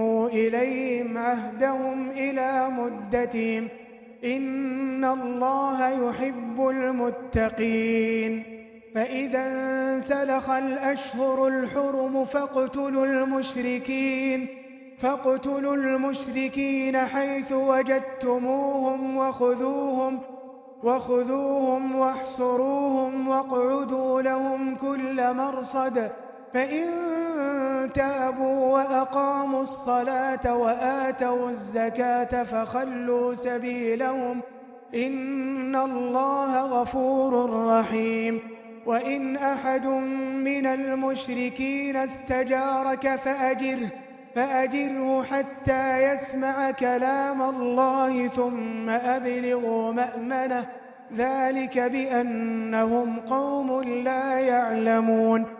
أقسموا إليهم عهدهم إلى مدتهم إن الله يحب المتقين فإذا انسلخ الأشهر الحرم فاقتلوا المشركين فاقتلوا المشركين حيث وجدتموهم وخذوهم وخذوهم واحصروهم واقعدوا لهم كل مرصد فإن تابوا وأقاموا الصلاة وآتوا الزكاة فخلوا سبيلهم إن الله غفور رحيم وإن أحد من المشركين استجارك فأجره فأجره حتى يسمع كلام الله ثم أبلغوا مأمنه ذلك بأنهم قوم لا يعلمون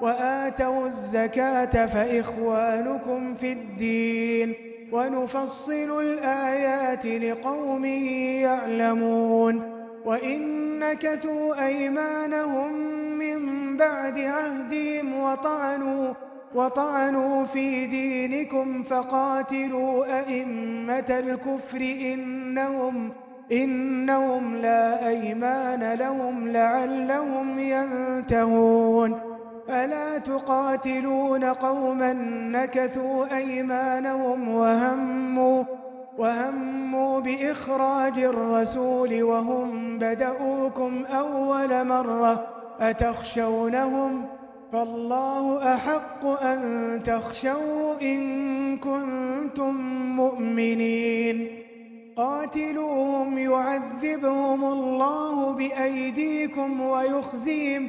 وآتوا الزكاة فإخوانكم في الدين ونفصل الآيات لقوم يعلمون وإن نكثوا أيمانهم من بعد عهدهم وطعنوا وطعنوا في دينكم فقاتلوا أئمة الكفر إنهم إنهم لا أيمان لهم لعلهم ينتهون ألا تقاتلون قوما نكثوا أيمانهم وهموا وهموا بإخراج الرسول وهم بدأوكم أول مرة أتخشونهم فالله أحق أن تخشوا إن كنتم مؤمنين قاتلوهم يعذبهم الله بأيديكم ويخزيهم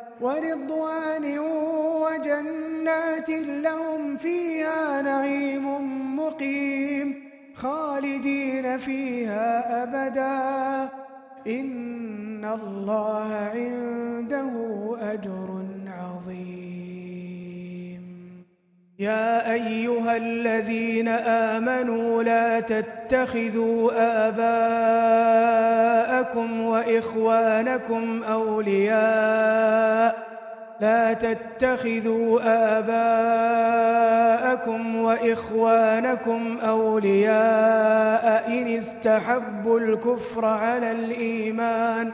ورضوان وجنات لهم فيها نعيم مقيم خالدين فيها أبدا. إن الله عنده أجر يا أيها الذين آمنوا لا تتخذوا آباءكم وإخوانكم أولياء لا تتخذوا آباءكم وإخوانكم أولياء إن استحبوا الكفر على الإيمان ۖ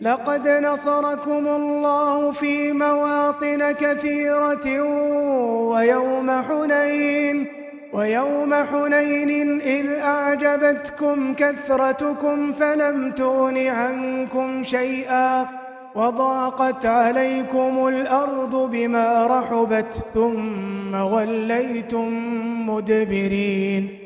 لقد نصركم الله في مواطن كثيرة ويوم حنين ويوم حنين إذ أعجبتكم كثرتكم فلم تون عنكم شيئا وضاقت عليكم الأرض بما رحبت ثم غليتم مدبرين.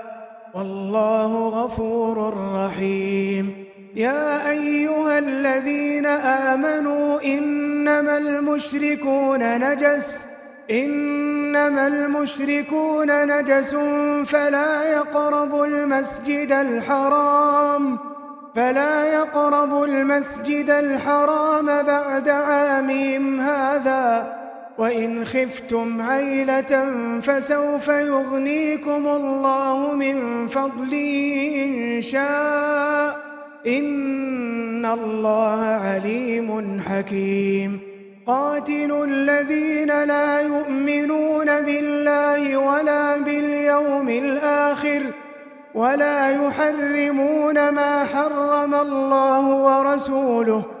والله غفور رحيم. يا أيها الذين آمنوا إنما المشركون نجس إنما المشركون نجس فلا يقربوا المسجد الحرام فلا يقربوا المسجد الحرام بعد عامهم هذا. وإن خفتم عيلة فسوف يغنيكم الله من فضله إن شاء إن الله عليم حكيم قَاتِلُوا الذين لا يؤمنون بالله ولا باليوم الآخر ولا يحرمون ما حرم الله ورسوله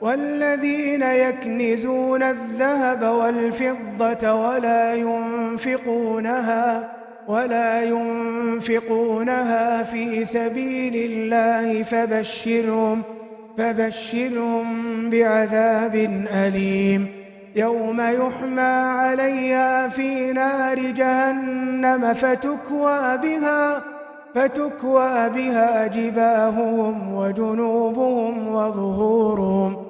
والذين يكنزون الذهب والفضة ولا ينفقونها ولا ينفقونها في سبيل الله فبشرهم فبشرهم بعذاب أليم. يوم يحمى عليها في نار جهنم فتكوى بها فتكوى بها جباههم وجنوبهم وظهورهم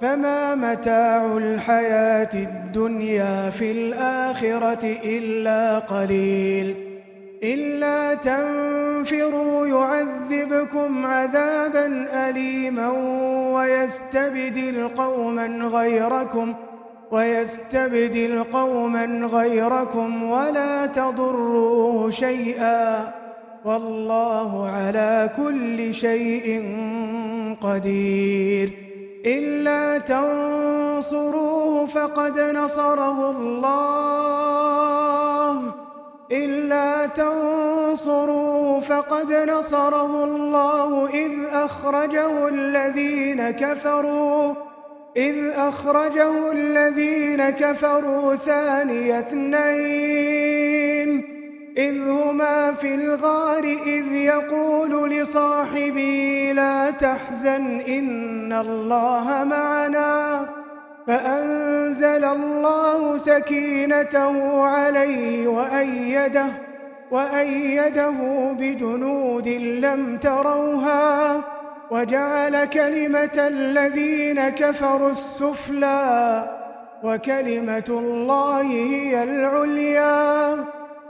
فما متاع الحياة الدنيا في الآخرة إلا قليل إلا تنفروا يعذبكم عذابا أليما ويستبدل قوما غيركم ويستبدل قوما غيركم ولا تضروا شيئا والله على كل شيء قدير إلا تنصروه فقد نصره الله. إلا تنصروه فقد نصره الله. إذ أخرجه الذين كفروا. إذ أخرجه الذين كفروا ثاني اثنين. إذ هما في الغار إذ يقول لصاحبي لا تحزن إن الله معنا فأنزل الله سكينته عليه وأيده وأيده بجنود لم تروها وجعل كلمة الذين كفروا السفلى وكلمة الله هي العليا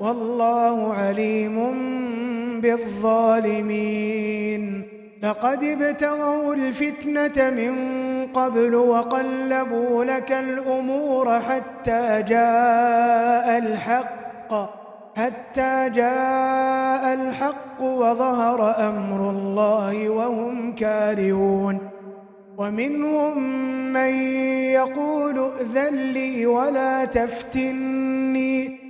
والله عليم بالظالمين لقد ابتغوا الفتنة من قبل وقلبوا لك الأمور حتى جاء الحق. حتى جاء الحق وظهر أمر الله وهم كارهون. ومنهم من يقول ائذن لي ولا تفتني.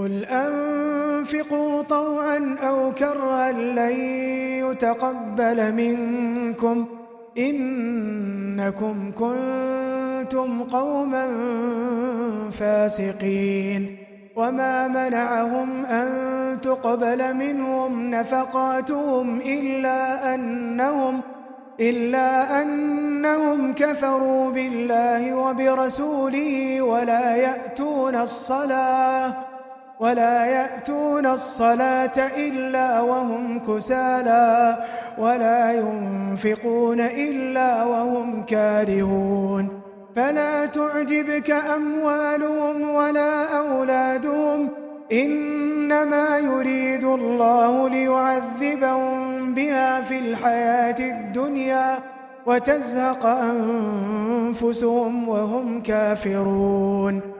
قل أنفقوا طوعا أو كرا لن يتقبل منكم إنكم كنتم قوما فاسقين وما منعهم أن تقبل منهم نفقاتهم إلا أنهم إلا أنهم كفروا بالله وبرسوله ولا يأتون الصلاة ولا يأتون الصلاة إلا وهم كسالا ولا ينفقون إلا وهم كارهون فلا تعجبك أموالهم ولا أولادهم إنما يريد الله ليعذبهم بها في الحياة الدنيا وتزهق أنفسهم وهم كافرون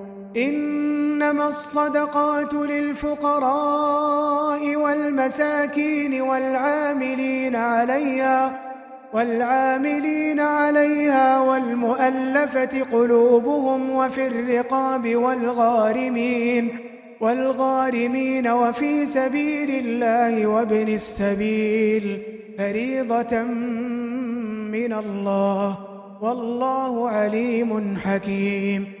إنما الصدقات للفقراء والمساكين والعاملين عليها والعاملين عليها والمؤلفة قلوبهم وفي الرقاب والغارمين والغارمين وفي سبيل الله وابن السبيل فريضة من الله والله عليم حكيم.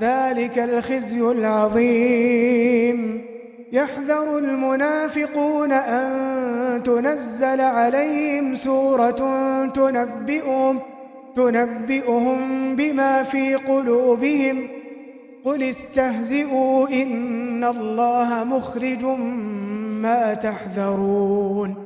ذلك الخزي العظيم. يحذر المنافقون أن تنزل عليهم سورة تنبئهم, تنبئهم بما في قلوبهم. قل استهزئوا إن الله مخرج ما تحذرون.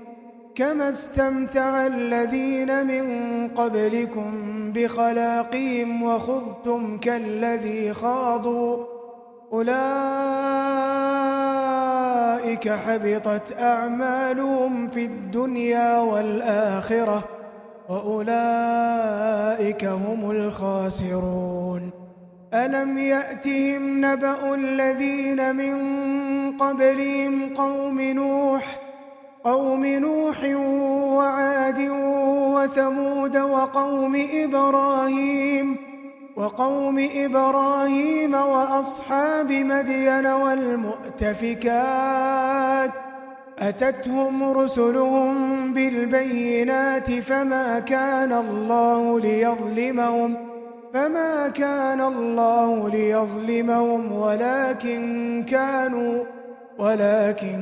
كما استمتع الذين من قبلكم بخلاقهم وخذتم كالذي خاضوا أولئك حبطت أعمالهم في الدنيا والآخرة وأولئك هم الخاسرون ألم يأتهم نبأ الذين من قبلهم قوم نوح قوم نوح وعاد وثمود وقوم إبراهيم وقوم إبراهيم وأصحاب مدين والمؤتفكات أتتهم رسلهم بالبينات فما كان الله ليظلمهم فما كان الله ليظلمهم ولكن كانوا ولكن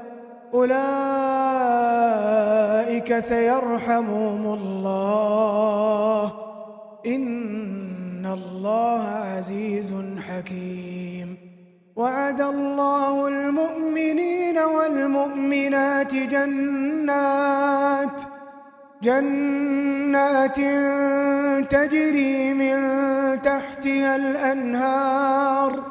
أولئك سيرحمهم الله. إن الله عزيز حكيم. وعد الله المؤمنين والمؤمنات جنات. جنات تجري من تحتها الأنهار.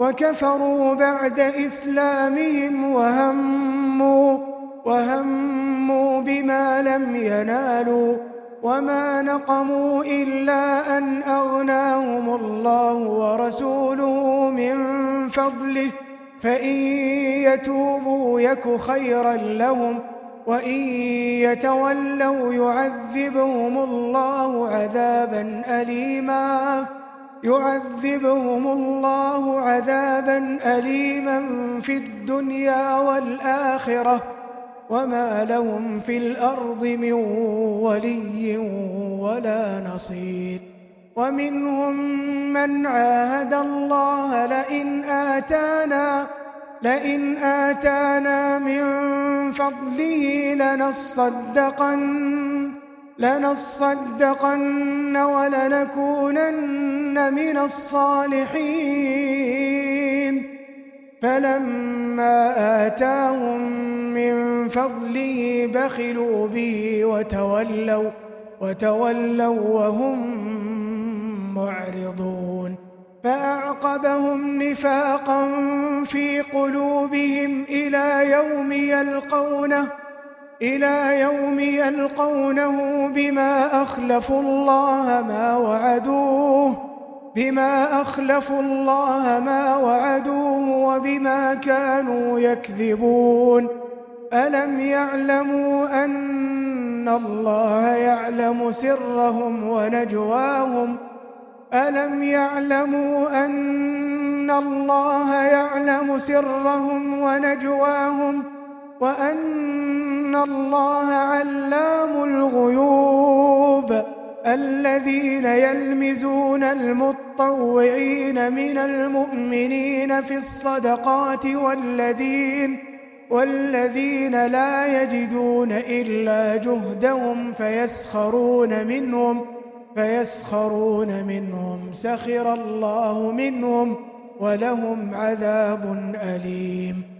وكفروا بعد إسلامهم وهموا, وهموا بما لم ينالوا وما نقموا إلا أن أغناهم الله ورسوله من فضله فإن يتوبوا يك خيرا لهم وإن يتولوا يعذبهم الله عذابا أليماً يعذبهم الله عذابا أليما في الدنيا والآخرة وما لهم في الأرض من ولي ولا نصير. ومنهم من عاهد الله لئن آتانا لئن آتانا من فضله لنصدقن لنصدقن ولنكونن من الصالحين. فلما آتاهم من فضله بخلوا به وتولوا وتولوا وهم معرضون. فأعقبهم نفاقا في قلوبهم إلى يوم يلقونه. إلى يوم يلقونه بما أخلفوا الله ما وعدوه بما أخلفوا الله ما وعدوه وبما كانوا يكذبون. ألم يعلموا أن الله يعلم سرهم ونجواهم؟ ألم يعلموا أن الله يعلم سرهم ونجواهم؟ وأن ان الله علام الغيوب الذين يلمزون المتطوعين من المؤمنين في الصدقات والذين والذين لا يجدون الا جهدهم فيسخرون منهم فيسخرون منهم سخر الله منهم ولهم عذاب اليم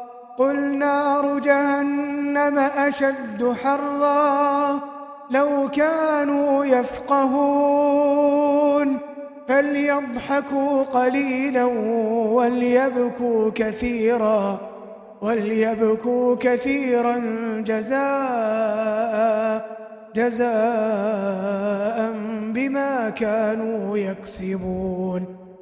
قل نار جهنم أشد حرا لو كانوا يفقهون فليضحكوا قليلا وليبكوا كثيرا وليبكوا كثيرا جزاء جزاء بما كانوا يكسبون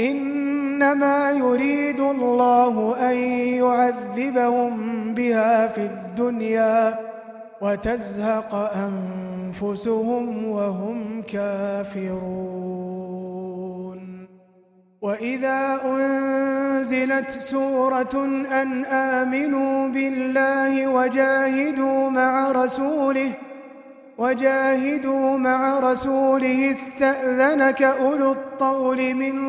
إنما يريد الله أن يعذبهم بها في الدنيا وتزهق أنفسهم وهم كافرون. وإذا أنزلت سورة أن آمنوا بالله وجاهدوا مع رسوله وجاهدوا مع رسوله استأذنك أولو الطول مِنْ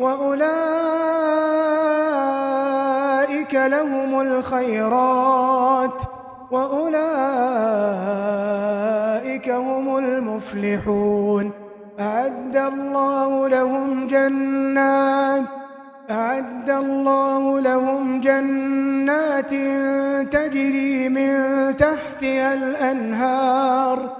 وأولئك لهم الخيرات وأولئك هم المفلحون أعد الله لهم جنات أعد الله لهم جنات تجري من تحتها الأنهار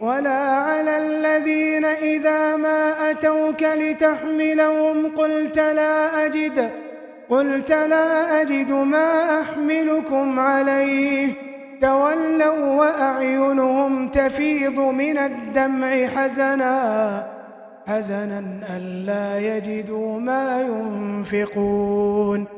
ولا على الذين إذا ما أتوك لتحملهم قلت لا أجد قلت لا أجد ما أحملكم عليه. تولوا وأعينهم تفيض من الدمع حزنا حزنا ألا يجدوا ما ينفقون.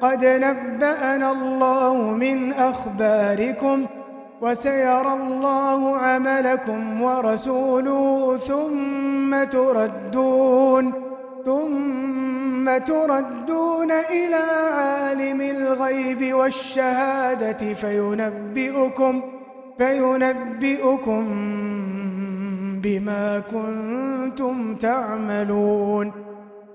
قد نبأنا الله من أخباركم وسيرى الله عملكم ورسوله ثم تردون ثم تردون إلى عالم الغيب والشهادة فينبئكم فينبئكم بما كنتم تعملون.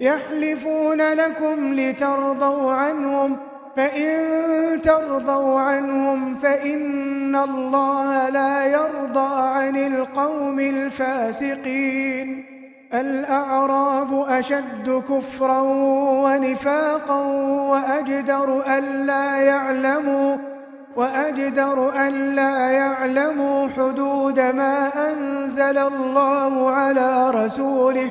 يحلفون لكم لترضوا عنهم فإن ترضوا عنهم فإن الله لا يرضى عن القوم الفاسقين. الأعراب أشد كفرا ونفاقا وأجدر أَلَّا يعلموا وأجدر أَلَّا يعلموا حدود ما أنزل الله على رسوله.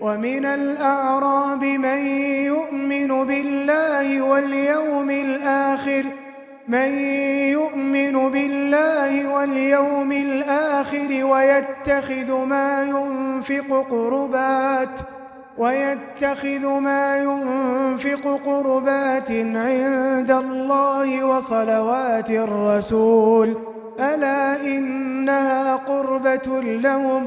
ومن الأعراب من يؤمن بالله واليوم الآخر من يؤمن بالله واليوم الآخر ويتخذ ما ينفق قربات ويتخذ ما ينفق قربات عند الله وصلوات الرسول. ألا إنها قربة لهم؟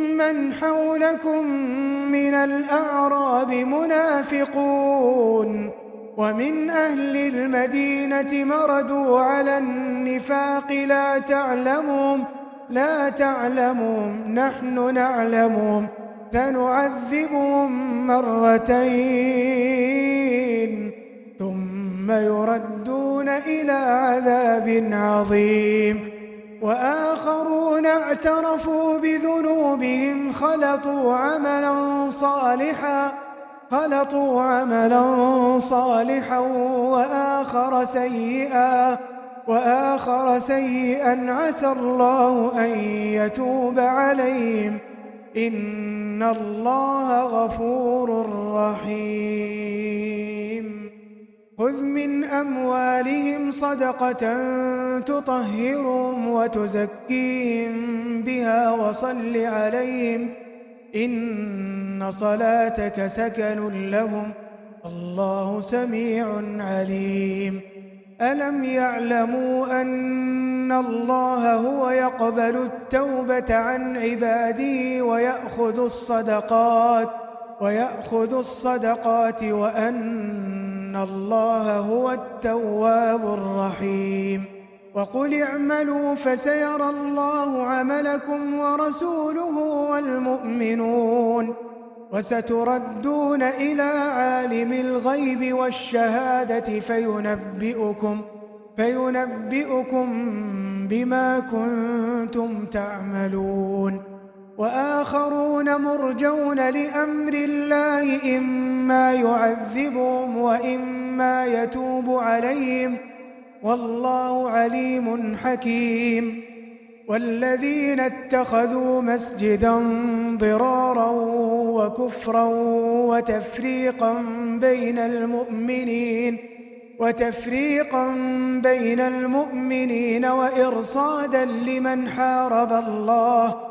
مَنْ حولكم من الأعراب منافقون ومن أهل المدينة مردوا على النفاق لا تعلمهم لا تعلمهم نحن نعلمهم سنعذبهم مرتين ثم يردون إلى عذاب عظيم. وآخرون اعترفوا بذنوبهم خلطوا عملا صالحا خلطوا عملا صالحا وآخر سيئا وآخر سيئا عسى الله أن يتوب عليهم. إن الله غفور رحيم. خذ من أموالهم صدقة تطهرهم وتزكيهم بها وصل عليهم إن صلاتك سكن لهم الله سميع عليم. ألم يعلموا أن الله هو يقبل التوبة عن عباده ويأخذ الصدقات ويأخذ الصدقات وأن ان الله هو التواب الرحيم وقل اعملوا فسيرى الله عملكم ورسوله والمؤمنون وستردون إلى عالم الغيب والشهادة فينبئكم فينبئكم بما كنتم تعملون وآخرون مرجون لأمر الله إما يعذبهم وإما يتوب عليهم والله عليم حكيم والذين اتخذوا مسجدا ضرارا وكفرا وتفريقا بين المؤمنين وتفريقا بين المؤمنين وإرصادا لمن حارب الله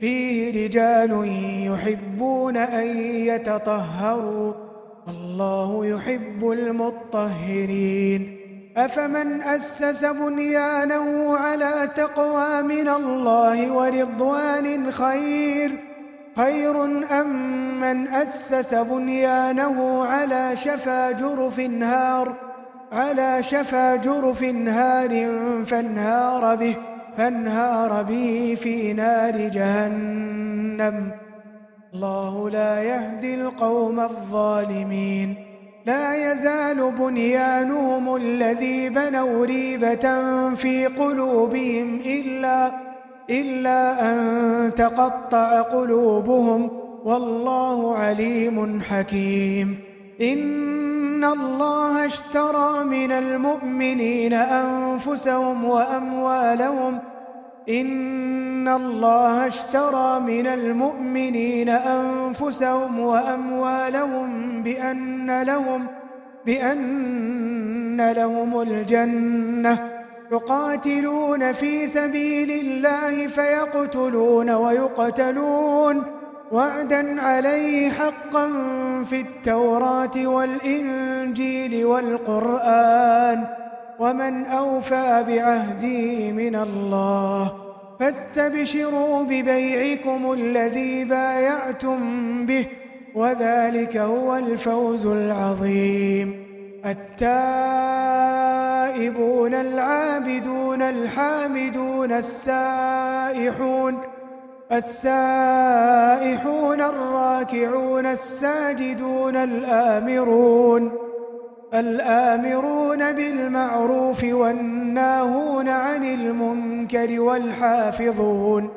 فيه رجال يحبون أن يتطهروا الله يحب المطهرين أفمن أسس بنيانه على تقوى من الله ورضوان خير خير أم من أسس بنيانه على شفا جرف هار على شفا جرف هار فانهار به فانهار به في نار جهنم. الله لا يهدي القوم الظالمين. لا يزال بنيانهم الذي بنوا ريبة في قلوبهم إلا, إلا أن تقطع قلوبهم. والله عليم حكيم. إن ان الله اشترى من المؤمنين انفسهم واموالهم ان الله اشترى من المؤمنين انفسهم واموالهم بان لهم بان لهم الجنه يقاتلون في سبيل الله فيقتلون ويقتلون وعدا عليه حقا في التوراة والإنجيل والقرآن ومن أوفى بعهدي من الله فاستبشروا ببيعكم الذي بايعتم به وذلك هو الفوز العظيم التائبون العابدون الحامدون السائحون السائحون الراكعون الساجدون الآمرون الآمرون بالمعروف والناهون عن المنكر والحافظون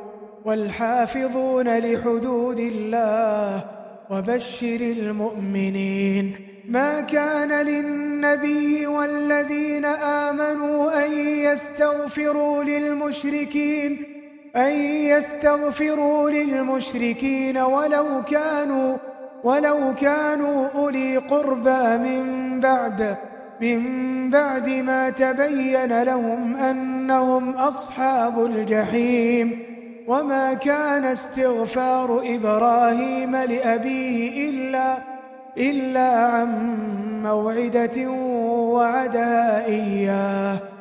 والحافظون لحدود الله وبشر المؤمنين ما كان للنبي والذين آمنوا أن يستغفروا للمشركين أن يستغفروا للمشركين ولو كانوا ولو كانوا أولي قربى من بعد من بعد ما تبين لهم أنهم أصحاب الجحيم وما كان استغفار إبراهيم لأبيه إلا إلا عن موعدة وعدها إياه.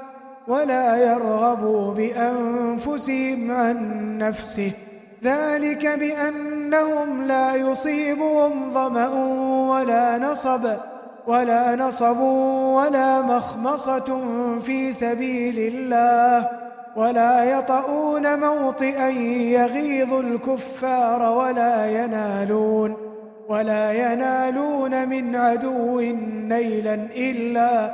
ولا يرغبوا بأنفسهم عن نفسه. ذلك بأنهم لا يصيبهم ظمأ ولا نصب ولا نصب ولا مخمصة في سبيل الله. ولا يطؤون موطئا يغيظ الكفار ولا ينالون ولا ينالون من عدو نيلا إلا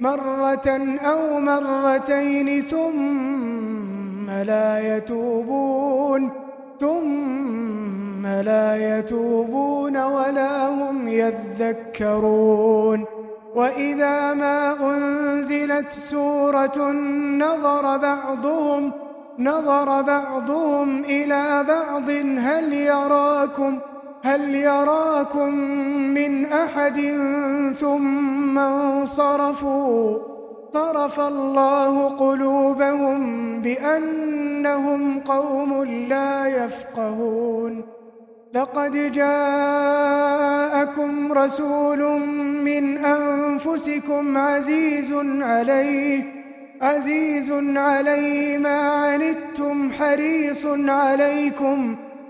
مرة أو مرتين ثم لا يتوبون ثم لا يتوبون ولا هم يذكرون وإذا ما أنزلت سورة نظر بعضهم نظر بعضهم إلى بعض هل يراكم ؟ هل يراكم من أحد ثم انصرفوا؟ صرف الله قلوبهم بأنهم قوم لا يفقهون. لقد جاءكم رسول من أنفسكم عزيز عليه عزيز عليه ما عنتم حريص عليكم.